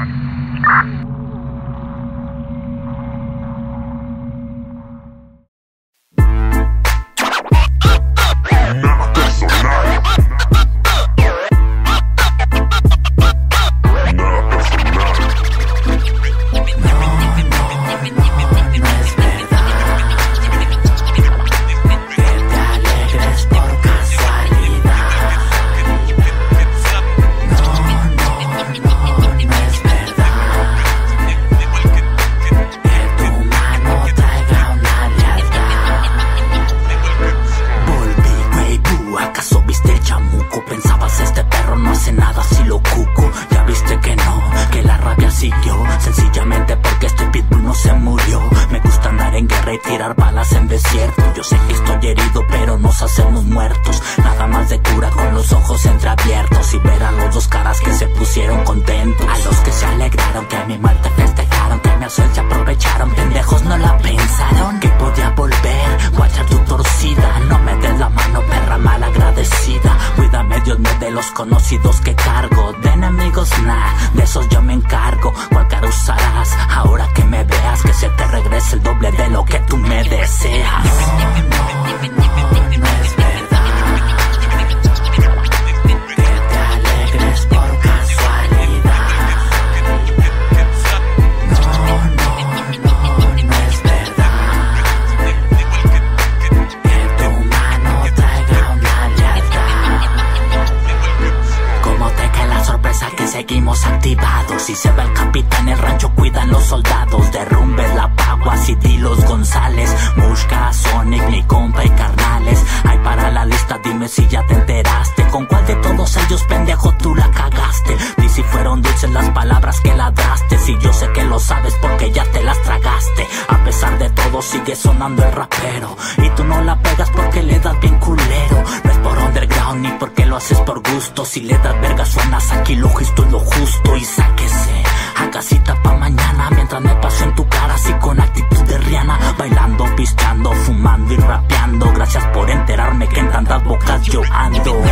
Radio. Andar en guerra y tirar balas en desierto. Yo sé que estoy herido, pero nos hacemos muertos. Nada más de cura con los ojos entreabiertos. Y ver a los dos caras que se pusieron contentos. A los que se alegraron, que a mi muerte que seguimos activados. Si se va el capitán, el rancho dime si ya te enteraste. ¿Con cuál de todos ellos, pendejo, tú la cagaste? Di si fueron dulces las palabras que ladraste. Si yo sé que lo sabes porque ya te las tragaste. A pesar de todo, sigue sonando el rapero. Y tú no la pegas porque le das bien culero. No es por underground ni porque lo haces por gusto. Si le das verga, suenas aquí lo justo y lo justo. Y sáquese fumando y rapeando. Gracias por enterarme que en tantas bocas yo ando.